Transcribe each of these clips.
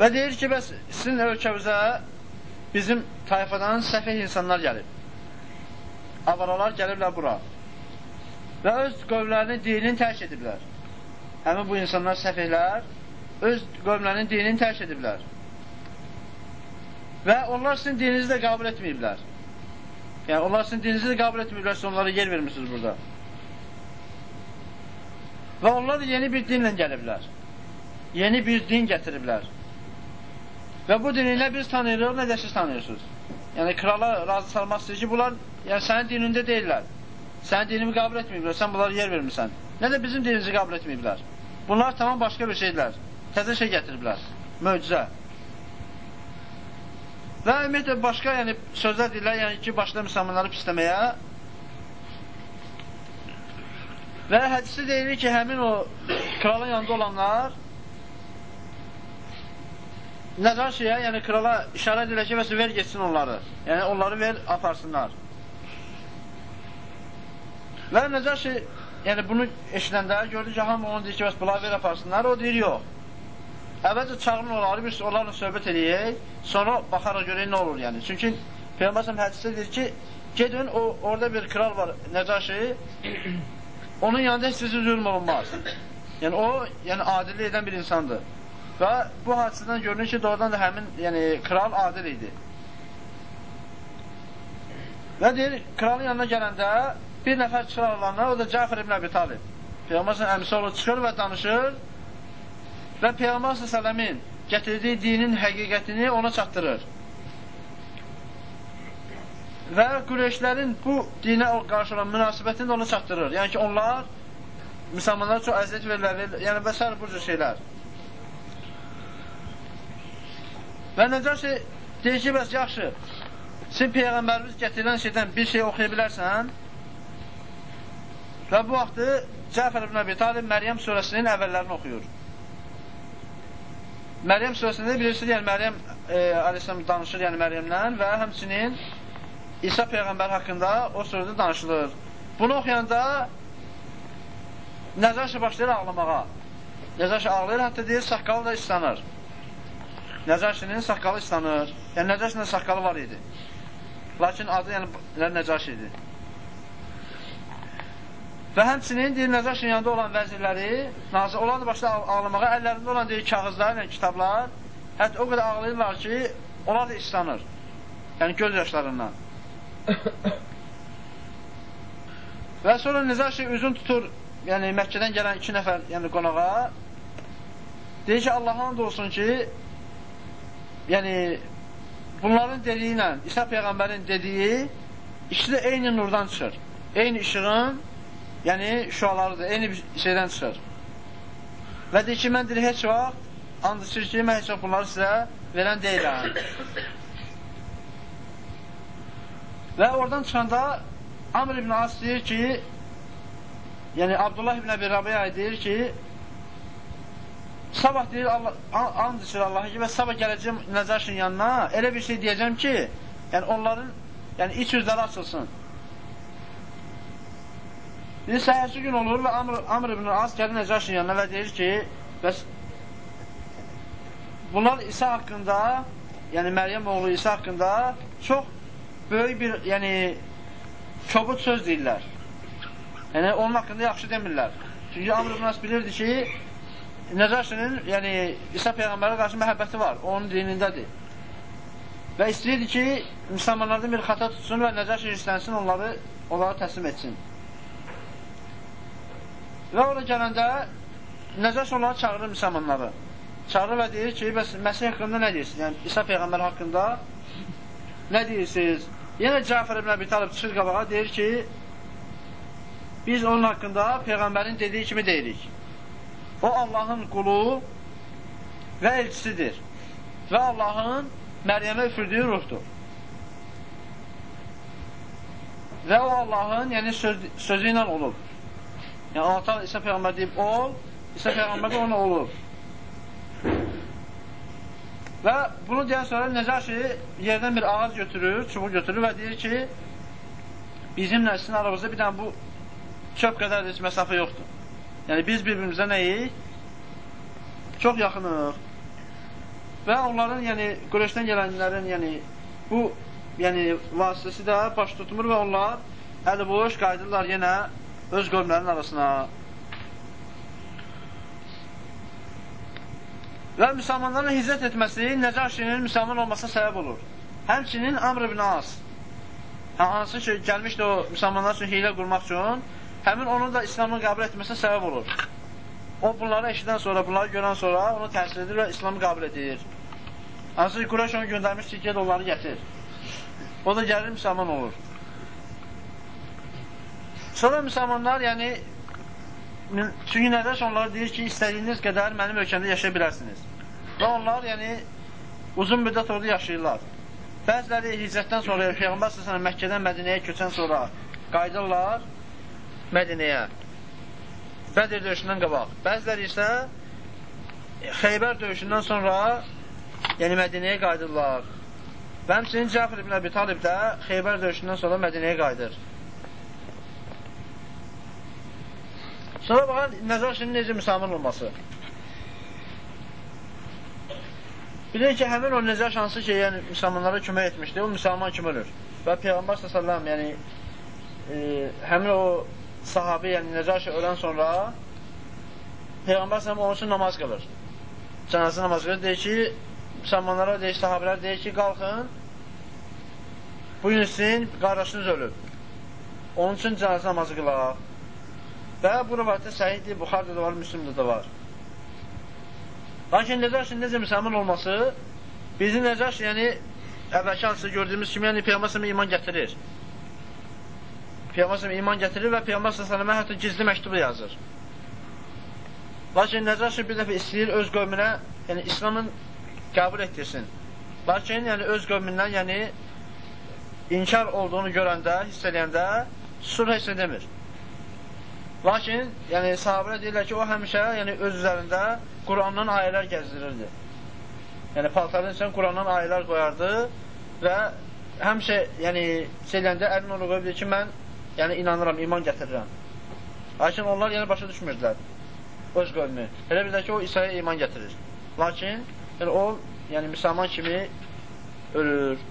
Və deyir ki, bəs sizin ölkəvizə bizim tayfadan səfih insanlar gəlib. Avaralar gəliblər bura. Və öz qövmlərinin dinini tərk ediblər. Həmin bu insanlar səfihlər öz qövmlərinin dinini tərk ediblər. Və onlar sizin dininizi də qəbul etməyiblər. Yəni, onlar sizin dininizi də qəbul etməyiblər, onlara yer vermişsiniz burada. Və onlar yeni bir dinlə gəliblər. Yeni bir din gətiriblər. Və bu dini nə biz tanıyırıq, nə də siz tanıyırsınız. Yəni, krala razı salmaq istəyir ki, bunlar yəni, sənin dinində deyirlər. Sənin dinimi qəbul etməyiblər, sən bunlara yer vermirsən. Nə də bizim dinimizi qəbul etməyiblər. Bunlar tamam başqa bir şeydirlər. Təzə şey gətiriblər. Möcüzə. Və ümumiyyətlə başqa yəni, sözlər deyirlər, yəni ki, başda müsəlmanları pisləməyə. Və hədisi deyilir ki, həmin o kralın yanında olanlar Nəcaşiyə, yəni krala işarə edilir ki, ver geçsin onları. Yəni onları ver, aparsınlar. Və Nəcaşi, yəni bunu eşidəndə gördü ki, hamı onu deyir ki, bəs bunları ver, aparsınlar. O deyir, yox. Əvvəlcə çağırın onları, biz onlarla söhbət edəyək, sonra baxaraq görək nə olur yəni. Çünki Peyğəmbər hədisdə deyir ki, gedin, o, orada bir kral var, Nəcaşi, onun yanında heç sizin zülm olunmaz. Yəni o, yəni adillik edən bir insandır. Və bu hadisədən görünür ki, doğrudan da həmin yəni, kral adil idi. Və deyir, kralın yanına gələndə bir nəfər çıxır aralarına, o da Cəfər ibn Əbi Talib. Peyğəmbər əmisi olur, çıxır və danışır və Peyğəmbər sələmin gətirdiyi dinin həqiqətini ona çatdırır. Və Qureyşlərin bu dinə qarşı olan münasibətini də ona çatdırır. Yəni ki, onlar müsəlmanlara çox əziyyət verirlər, yəni və s. bu cür şeylər. Və Nəcaşi deyir ki, bəs yaxşı, sən Peyğəmbərimiz gətirilən şeydən bir şey oxuya bilərsən və bu vaxtı Cəfər ibn Əbi Talib Məryəm surəsinin əvvəllərini oxuyur. Məryəm surəsində bilirsiniz, yəni Məryəm e, Aleyhisselam danışır, yəni Məryəmdən və həmçinin İsa Peyğəmbər haqqında o surədə danışılır. Bunu oxuyanda Nəcaşi başlayır ağlamağa. Nəcaşi ağlayır, hətta deyir, saqqalı da islanır. Nəcaşinin saqqalı islanır. Yəni Nəcaşinin saqqalı var idi. Lakin adı yəni Nəcaş idi. Və həmçinin deyir Nəcaşin yanında olan vəzirləri, nazir onlar da başda ağlamağa, əllərində olan deyir kağızlar, yəni kitablar, hətta o qədər ağlayırlar ki, onlar da islanır. Yəni göz yaşlarından. Və sonra Nəcaşi üzün tutur, yəni Məkkədən gələn iki nəfər, yəni qonağa, deyir ki, Allah'ın da olsun ki, yəni bunların dediyi ilə İsa Peyğəmbərin dediyi ikisi də eyni nurdan çıxır. Eyni işığın yəni şüalarıdır, eyni bir şeydən çıxır. Və deyir ki, mən deyir, heç vaxt and içir ki, mən heç vaxt bunları sizə verən deyiləm. Və oradan çıxanda Amr ibn As deyir ki, yəni Abdullah ibn Əbi Rabiya deyir ki, sabah deyir Allah, and içir Allah'a ki, və sabah gələcəm Nəcaşın yanına, elə bir şey deyəcəm ki, yəni onların yəni iç üzləri açılsın. Bir səhərsi gün olur və Amr, Amr ibn As gəlir Nəcaşın yanına və deyir ki, bəs bunlar İsa haqqında, yəni Məryəm oğlu İsa haqqında çox böyük bir, yəni kobud söz deyirlər. Yəni onun haqqında yaxşı demirlər. Çünki Amr ibn As bilirdi ki, Nəcaşinin, yəni İsa Peyğəmbərə qarşı məhəbbəti var, onun dinindədir. Və istəyirdi ki, müsəlmanlardan bir xata tutsun və Nəcaşi istənsin, onları, onları təslim etsin. Və orada gələndə Nəcaş onları çağırır müsəlmanları. Çağırır və deyir ki, bəs Məsih haqqında nə deyirsiniz? Yəni İsa Peyğəmbər haqqında nə deyirsiniz? Yenə Cəfər ibn Əbi Talib çıxır qabağa, deyir ki, biz onun haqqında Peyğəmbərin dediyi kimi deyirik. O Allahın qulu və elçisidir. Və Allahın Məryəmə üfürdüyü ruhdur. Və o Allahın yəni söz, sözü ilə olub. Yəni Allah İsa Peyğəmbər deyib ol, İsa Peyğəmbər də ona olub. Və bunu deyən sonra Nəcaşi yerdən bir ağac götürür, çubuq götürür və deyir ki, bizimlə sizin aramızda bir dənə bu çöp qədər heç məsafə yoxdur. Yəni biz bir-birimizə nəyik? Çox yaxınıq. və onların, yəni, Qureyşdən gələnlərin, yəni, bu, yəni, vasitəsi də baş tutmur və onlar əli boş qayıdırlar yenə öz qövmlərin arasına. Və müsəlmanların hicrət etməsi Nəcaşinin müsəlman olmasına səbəb olur. Həmçinin Amr ibn As, hansı ki, gəlmişdi o müsəlmanlar üçün hilə qurmaq üçün, həmin onun da İslamı qəbul etməsinə səbəb olur. O bunları eşidən sonra, bunları görən sonra onu təsir edir və İslamı qəbul edir. Hansı ki, Qurayş onu göndərmiş ki, ged onları gətir. O da gəlir, müsəlman olur. Sonra müsəlmanlar, yəni, çünki nədir onlara deyir ki, istədiyiniz qədər mənim ölkəmdə yaşaya bilərsiniz. Və onlar, yəni, uzun müddət orada yaşayırlar. Bəziləri hicrətdən sonra, Peyğəmbər səsənə Məkkədən Mədinəyə köçən sonra qayıdırlar Mədinəyə. Bədir döyüşündən qabaq. Bəziləri isə Xeybər döyüşündən sonra yəni Mədinəyə qayıdırlar. Və həmçinin Cəfir ibn Əbi Talib də Xeybər döyüşündən sonra Mədinəyə qayıdır. Sonra baxın, Nəcaşinin necə müsəlman olması. Bilir ki, həmin o Nəcaş hansı ki, yəni müsəlmanlara kömək etmişdi, o müsəlman kimi ölür. Və Peyğəmbər s.ə.v yəni e, həmin o sahabi, yəni Nəcaş ölən sonra Peyğəmbər s.ə.v onun üçün namaz qılır. Cənazə namaz qılır. Deyir ki, müsəlmanlara deyir, sahabilər deyir ki, qalxın, bu gün sizin qardaşınız ölüb. Onun üçün cənazə namazı qılaq. Və bu rivayətdə səhiddir, Buxarda da var, Müslümdə də var. Lakin Necaşin necə müsəlman olması bizi Necaş, yəni əvvəlki hadisi gördüyümüz kimi, yəni Peyğəmbər iman gətirir. Peyğəmbər iman gətirir və Peyğəmbər sələmə hətta gizli məktubu yazır. Lakin Necaşi bir dəfə istəyir öz qövmünə, yəni İslamın qəbul etdirsin. Lakin yəni öz qövmündən, yəni inkar olduğunu görəndə, hiss edəndə sulh heç edemir. Lakin, yəni sahabələr deyirlər ki, o həmişə yəni, öz üzərində Qurandan ayələr gəzdirirdi. Yəni, paltarın üçün Qurandan ayələr qoyardı və həmişə, yəni, şeyləndə əlin qoyub deyir ki, mən yəni, inanıram, iman gətirirəm. Lakin onlar yəni, başa düşmürdülər öz qövmü. Elə bir də ki, o İsa'ya iman gətirir. Lakin, yəni, o, yəni, müsəlman kimi ölür.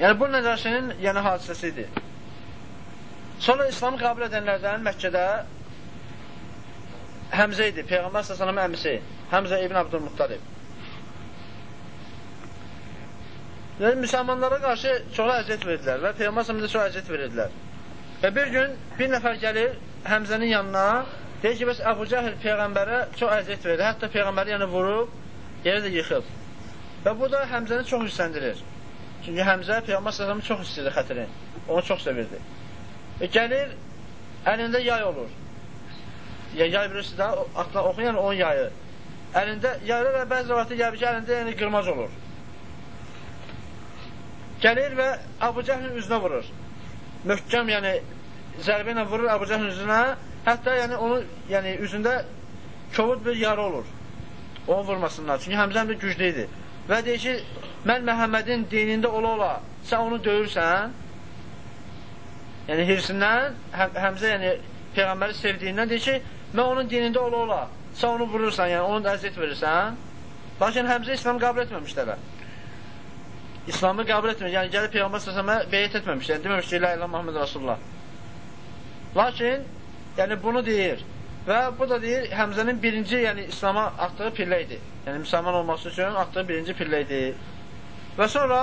Yəni, bu Nəcəşinin yəni, hadisəsidir. Sonra İslamı qəbul edənlərdən Məkkədə Həmzə idi, Peyğəmbər s.ə.v əmisi, Həmzə ibn Abdülmuttalib. Yəni, müsəlmanlara qarşı çox əziyyət verdilər və Peyğəmbər s.ə.v çox əziyyət verirdilər. Və bir gün bir nəfər gəlir Həmzənin yanına, deyir ki, bəs Əbu Cəhil Peyğəmbərə çox əziyyət verir, hətta Peyğəmbəri yəni vurub, yerə də yıxıb. Və bu da Həmzəni çox hissəndirir. Çünki Həmzə Peyğəmbər s.ə.v çox istəyirdi xətrini, onu çox sevirdi. E, gəlir, əlində yay olur. Ya, yay bilirsiniz də, atla oxuyan onun yayı. Əlində, yaylar və bəzi vaxtı gəlir ki, əlində yəni qırmaz olur. Gəlir və Abu Cəhlin üzünə vurur. Möhkəm, yəni zərbə ilə vurur Abu Cəhlin üzünə. Hətta yəni onun yəni üzündə kovud bir yara olur. Onu vurmasınlar. Çünki Həmzəm də güclü idi. Və deyir ki, mən Məhəmmədin dinində ola-ola sən onu döyürsən, Yəni hirsindən, həm, Həmzə yəni Peyğəmbəri sevdiyindən deyir ki, mən onun dinində ola-ola, sən onu vurursan, yəni onu əziyyət verirsən. Lakin Həmzə İslamı qəbul etməmişlər. İslamı qəbul etmir. Yəni gəlib Peyğəmbər səsəmə beyət etməmiş. Yəni deməmiş ki, ilə ilə Muhammed Rasulullah. Lakin, yəni bunu deyir. Və bu da deyir, Həmzənin birinci, yəni İslama atdığı pillə idi. Yəni müsəlman olması üçün atdığı birinci pillə idi. Və sonra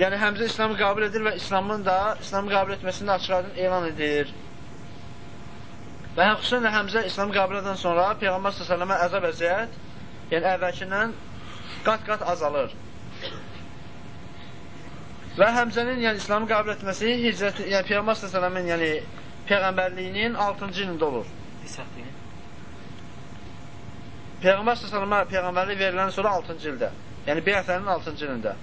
yəni Həmzə İslamı qəbul edir və İslamın da İslamı qəbul etməsini açıq-aydın elan edir. Və xüsusən də Həmzə İslamı qəbul edən sonra Peyğəmbər s.ə.və əzab əziyyət, yəni əvvəlkindən qat-qat azalır. Və Həmzənin yəni İslamı qəbul etməsi hicrət, yəni Peyğəmbər s.ə.v-in yəni peyğəmbərliyinin 6-cı ilində olur. Peyğəmbər s.ə.və peyğəmbərlik verilən sonra 6-cı ildə. Yəni beyətlərinin 6-cı ilində.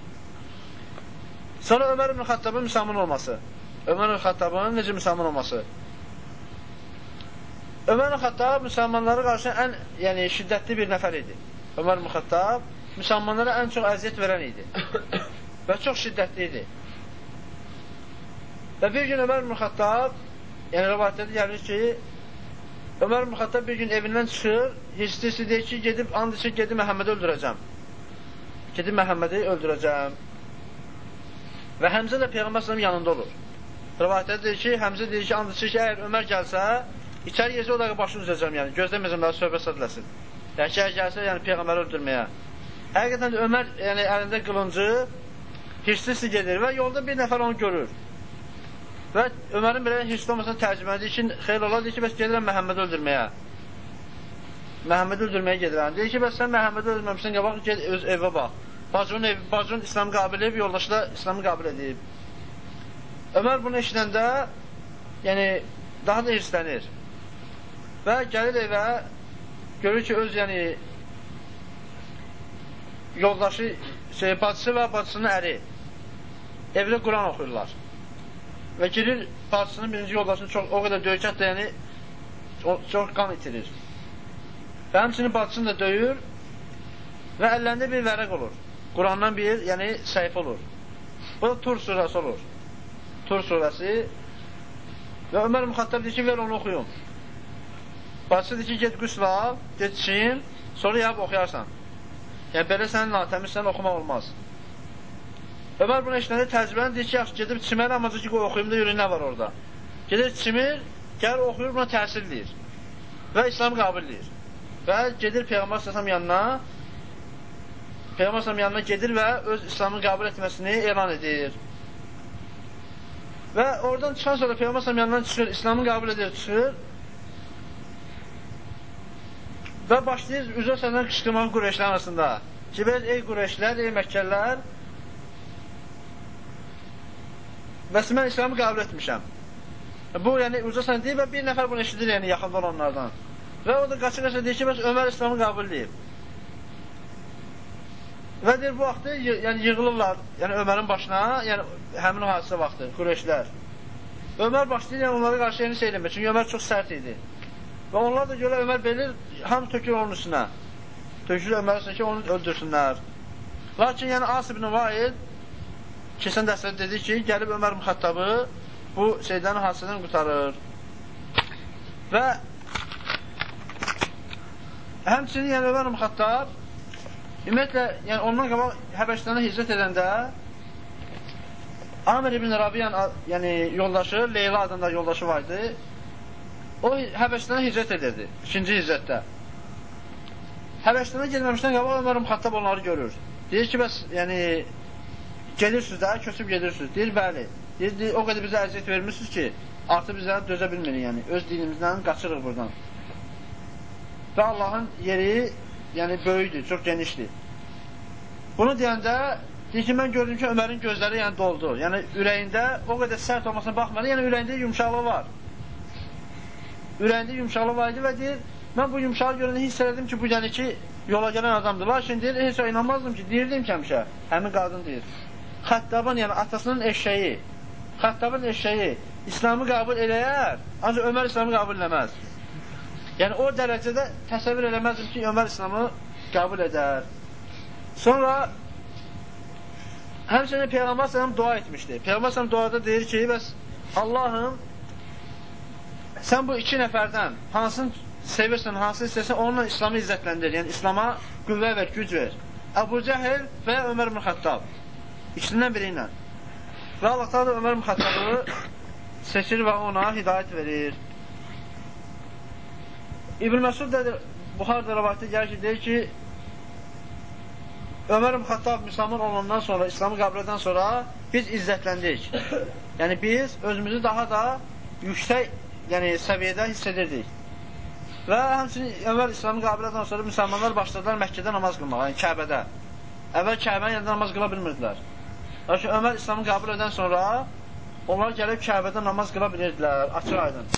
Sonra Ömər ibn Xattabın müsəlman olması. Ömər ibn Xattabın necə müsəlman olması? Ömər ibn Xattab müsəlmanlara qarşı ən yəni, şiddətli bir nəfər idi. Ömər ibn Xattab müsəlmanlara ən çox əziyyət verən idi. Və çox şiddətli idi. Və bir gün Ömər ibn Xattab, yəni rəvayətdə gəlir ki, Ömər ibn Xattab bir gün evindən çıxır, hissisi deyir ki, gedib, and içir, gedib Məhəmmədi öldürəcəm. Gedib Məhəmmədi öldürəcəm. Və Həmzə də Peyğəmbər yanında olur. Rivayətdə deyir ki, Həmzə deyir ki, and içir ki, əgər Ömər gəlsə, içəri yersə o da başını üzəcəm, yəni gözləməyəcəm, daha söhbət sədləsin. Yəni ki, əgər gəlsə, yəni Peyğəmbəri öldürməyə. Həqiqətən Ömər yəni, əlində qılıncı hirsli gedir və yolda bir nəfər onu görür. Və Ömərin belə hirsli olmasına tərcümə edir ki, xeyr olar, deyir ki, bəs gedirəm Məhəmmədi öldürməyə. Məhəmmədi öldürməyə gedirəm. Deyir ki, bəs sən Məhəmmədi öldürməmişsən, qabaq get öz evə bax. Bacının, ev, bacının İslamı qabil edib, yoldaşı da İslamı qabil edib. Ömər bunu eşidəndə, yəni, daha da hirslənir. Və gəlir evə, görür ki, öz, yəni, yoldaşı, şey, bacısı və bacısının əri evdə Quran oxuyurlar. Və girir, bacısının birinci yoldaşını çox, o qədər döyəcəkdə, yəni, çox qan itirir. Və həmçinin bacısını da döyür və əllərində bir vərəq olur. Qurandan bir, yəni səhifə olur. Bu da Tur surəsi olur. Tur surəsi və Ömər Müxattab deyir ki, ver onu oxuyum. Bacısı deyir ki, get qüsl al, get çiyin, sonra yab oxuyarsan. Yəni, belə sənin natəmizsən, oxumaq olmaz. Ömər bunu eşitəndə təcrübəni deyir ki, yaxşı, gedib çimər, amma ki, oxuyum da yürü, nə var orada? Gedir çimir, gəlir oxuyur, buna təsir deyir. Və İslam qabil deyir. Və gedir Peyğəmbər səsəm yanına, Peyğəmbər sallam yanına gedir və öz İslamı qəbul etməsini elan edir. Və oradan çıxan sonra Peyğəmbər sallam yanından çıxır, İslamı qəbul edir, çıxır. Və başlayır üzə səndən qışqırmaq Qureyşlər arasında. Ki, ey Qureyşlər, ey Məkkəllər, bəs mən İslamı qəbul etmişəm. Bu, yəni, uca sən deyir və bir nəfər bunu eşidir, yəni, yaxında olanlardan. Və o da qaçı-qaçı deyir ki, bəs Ömər İslamı qəbul edib. Və deyir, bu vaxtı yəni, yığılırlar yəni, Ömərin başına, yəni həmin o hadisə vaxtı, Qureyşlər. Ömər başlayır yəni, onlara qarşı yeni şey eləmir, çünki Ömər çox sərt idi. Və onlar da görə Ömər belir, ham tökür onun üstünə. Tökür Ömər üstünə ki, onu öldürsünlər. Lakin yəni As ibn Vaid keçən dərsdə dedi ki, gəlib Ömər Müxattabı bu şeydən, hadisədən qutarır. Və həmçinin yəni Ömər Müxattab Ümumiyyətlə, yəni ondan qabaq Həbəşistana hicrət edəndə Amir ibn Rabiyan yəni yoldaşı, Leyla adında yoldaşı var idi. O Həbəşistana hicrət edirdi, ikinci hicrətdə. Həbəşistana gelməmişdən qabaq Ömər Xattab onları görür. Deyir ki, bəs yəni gedirsiniz də, köçüb gedirsiniz. Deyir, bəli. Deyir, deyir, o qədər bizə əziyyət vermirsiniz ki, artıq bizə dözə bilmirik, yəni öz dinimizdən qaçırıq buradan. Və Allahın yeri yəni böyükdür, çox genişdir. Bunu deyəndə deyir ki, mən gördüm ki, Ömərin gözləri yəni doldu. Yəni ürəyində o qədər sərt olmasına baxmadan, yəni ürəyində yumşaqlıq var. Ürəyində yumşaqlıq var idi və deyir, mən bu yumşağı görəndə hiss elədim ki, bu yəni ki, yola gələn adamdır. Lakin deyir, heç inanmazdım ki, deyirdim ki, həmişə, həmin qadın deyir. Xəttabın, yəni atasının eşəyi, Xəttabın eşəyi İslamı qəbul eləyər, ancaq Ömər İslamı qəbul eləməz. Yəni, o dərəcədə təsəvvür eləməzdim ki, Ömər İslamı qəbul edər. Sonra həmçinin Peyğəmbər sələm dua etmişdi. Peyğəmbər sələm duada deyir ki, bəs Allahım sən bu iki nəfərdən hansını sevirsən, hansını istəsən, onunla İslamı izzətləndir. Yəni, İslama qüvvə ver, güc ver. Əbu Cəhil və Ömər Müxəttab. İkisindən biri ilə. Və Allah da Ömər Müxəttabı seçir və ona hidayət verir. İbn Məsud da Buxarda rəvayətdə gəlir ki, deyir ki, Ömər Xattab müsəlman olandan sonra, İslamı qəbul edən sonra biz izzətləndik. yəni biz özümüzü daha da yüksək yəni, səviyyədə hiss edirdik. Və həmçinin əvvəl İslamı qəbul edən sonra müsəlmanlar başladılar Məkkədə namaz qılmağa, yəni Kəbədə. Əvvəl Kəbənin yanında namaz qıla bilmirdilər. Lakin Ömər İslamı qəbul edən sonra onlar gəlib Kəbədə namaz qıla bilirdilər, açıq aydın.